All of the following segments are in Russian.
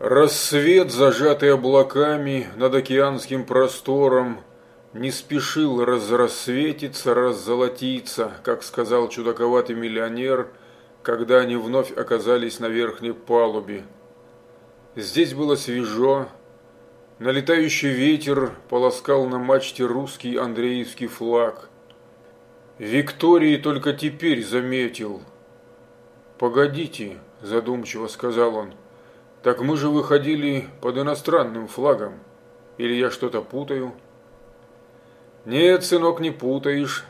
Рассвет, зажатый облаками над океанским простором, не спешил разрассветиться, раззолотиться, как сказал чудаковатый миллионер, когда они вновь оказались на верхней палубе. Здесь было свежо, налетающий ветер полоскал на мачте русский Андреевский флаг. Виктории только теперь заметил. «Погодите», – задумчиво сказал он, – так мы же выходили под иностранным флагом. Или я что-то путаю? Нет, сынок, не путаешь,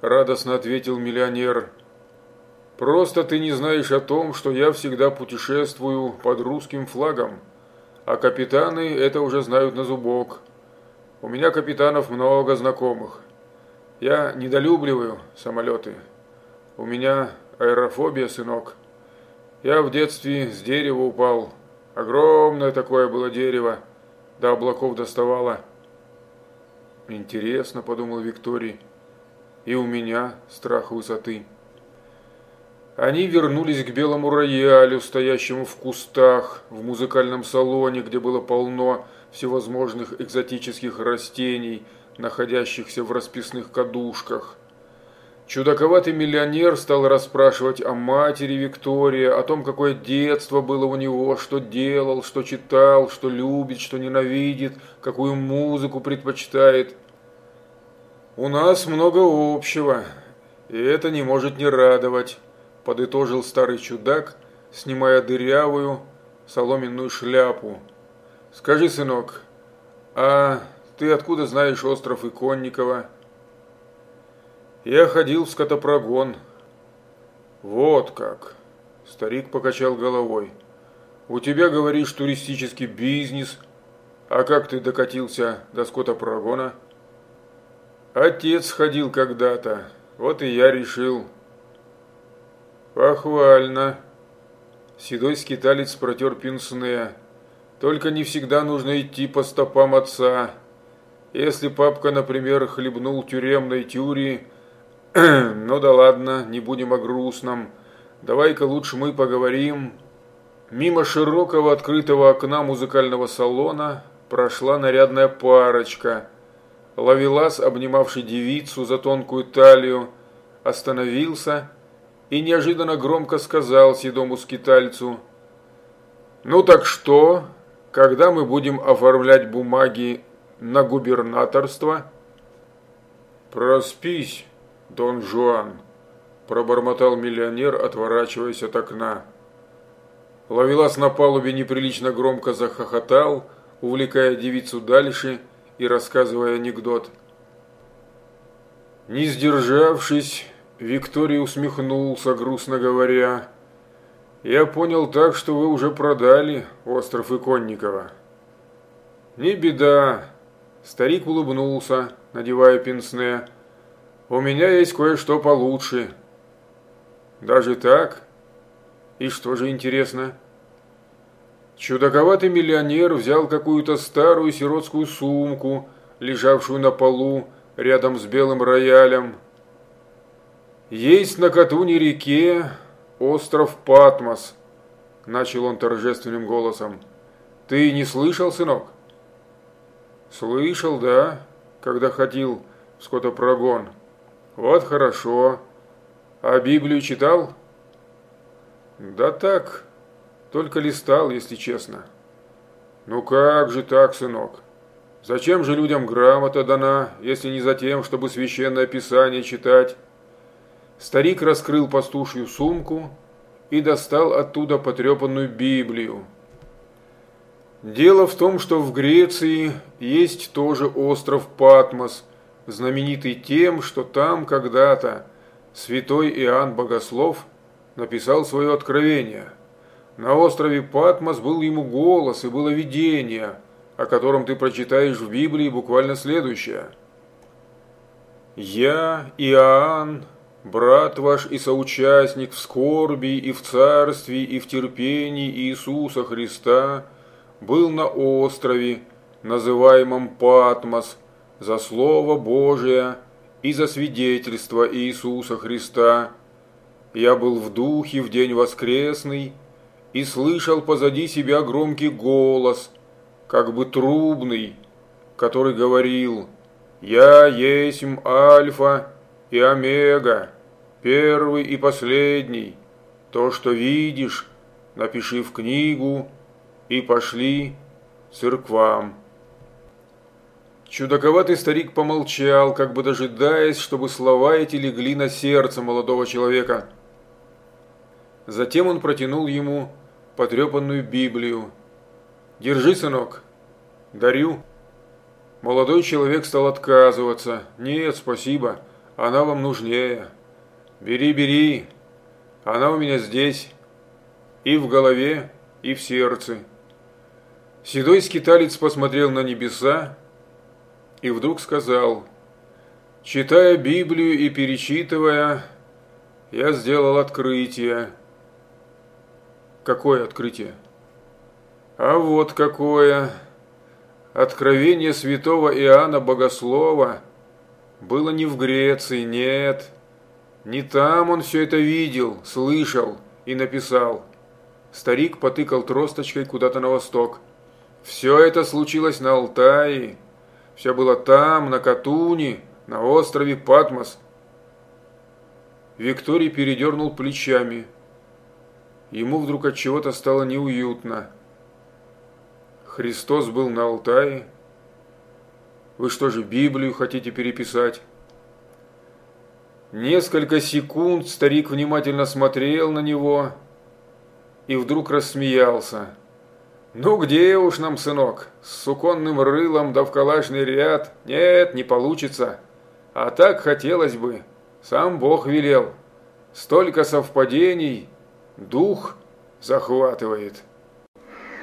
радостно ответил миллионер. Просто ты не знаешь о том, что я всегда путешествую под русским флагом, а капитаны это уже знают на зубок. У меня капитанов много знакомых. Я недолюбливаю самолеты. У меня аэрофобия, сынок. Я в детстве с дерева упал, Огромное такое было дерево, до облаков доставало. Интересно, подумал Викторий, и у меня страх высоты. Они вернулись к белому роялю, стоящему в кустах, в музыкальном салоне, где было полно всевозможных экзотических растений, находящихся в расписных кадушках – Чудаковатый миллионер стал расспрашивать о матери Виктории, о том, какое детство было у него, что делал, что читал, что любит, что ненавидит, какую музыку предпочитает. «У нас много общего, и это не может не радовать», – подытожил старый чудак, снимая дырявую соломенную шляпу. «Скажи, сынок, а ты откуда знаешь остров Иконникова?» Я ходил в скотопрогон. Вот как. Старик покачал головой. У тебя, говоришь, туристический бизнес. А как ты докатился до скотопрогона? Отец ходил когда-то. Вот и я решил. Похвально. Седой скиталец протер пенсне. Только не всегда нужно идти по стопам отца. Если папка, например, хлебнул тюремной тюри, ну да ладно, не будем о грустном. Давай-ка лучше мы поговорим. Мимо широкого открытого окна музыкального салона прошла нарядная парочка. Ловелас, обнимавший девицу за тонкую талию, остановился и неожиданно громко сказал седому скитальцу. «Ну так что, когда мы будем оформлять бумаги на губернаторство?» «Проспись», «Дон Жуан», – пробормотал миллионер, отворачиваясь от окна. Ловелас на палубе неприлично громко захохотал, увлекая девицу дальше и рассказывая анекдот. Не сдержавшись, Виктория усмехнулся, грустно говоря. «Я понял так, что вы уже продали остров Иконникова». «Не беда», – старик улыбнулся, надевая пенсне. У меня есть кое-что получше. Даже так? И что же интересно? Чудаковатый миллионер взял какую-то старую сиротскую сумку, лежавшую на полу рядом с белым роялем. Есть на Катуне реке остров Патмос, начал он торжественным голосом. Ты не слышал, сынок? Слышал, да, когда ходил в скотопрогон. Вот хорошо. А Библию читал? Да так, только листал, если честно. Ну как же так, сынок? Зачем же людям грамота дана, если не за тем, чтобы священное писание читать? Старик раскрыл пастушью сумку и достал оттуда потрепанную Библию. Дело в том, что в Греции есть тоже остров Патмос – знаменитый тем, что там когда-то святой Иоанн Богослов написал свое откровение. На острове Патмос был ему голос и было видение, о котором ты прочитаешь в Библии буквально следующее. «Я, Иоанн, брат ваш и соучастник в скорби и в царстве и в терпении Иисуса Христа, был на острове, называемом Патмос, за Слово Божие и за свидетельство Иисуса Христа. Я был в духе в день воскресный, и слышал позади себя громкий голос, как бы трубный, который говорил «Я есть Альфа и Омега, первый и последний. То, что видишь, напиши в книгу и пошли церквам». Чудаковатый старик помолчал, как бы дожидаясь, чтобы слова эти легли на сердце молодого человека. Затем он протянул ему потрепанную Библию. «Держи, сынок, дарю». Молодой человек стал отказываться. «Нет, спасибо, она вам нужнее». «Бери, бери, она у меня здесь, и в голове, и в сердце». Седой скиталец посмотрел на небеса и вдруг сказал, «Читая Библию и перечитывая, я сделал открытие». «Какое открытие?» «А вот какое!» Откровение святого Иоанна Богослова было не в Греции, нет. Не там он все это видел, слышал и написал. Старик потыкал тросточкой куда-то на восток. Все это случилось на Алтае. Все было там, на Катуне, на острове Патмос. Викторий передернул плечами. Ему вдруг от чего-то стало неуютно. Христос был на Алтае? Вы что же, Библию хотите переписать? Несколько секунд старик внимательно смотрел на него и вдруг рассмеялся. «Ну где уж нам, сынок, с суконным рылом да в калашный ряд? Нет, не получится. А так хотелось бы. Сам Бог велел. Столько совпадений, дух захватывает».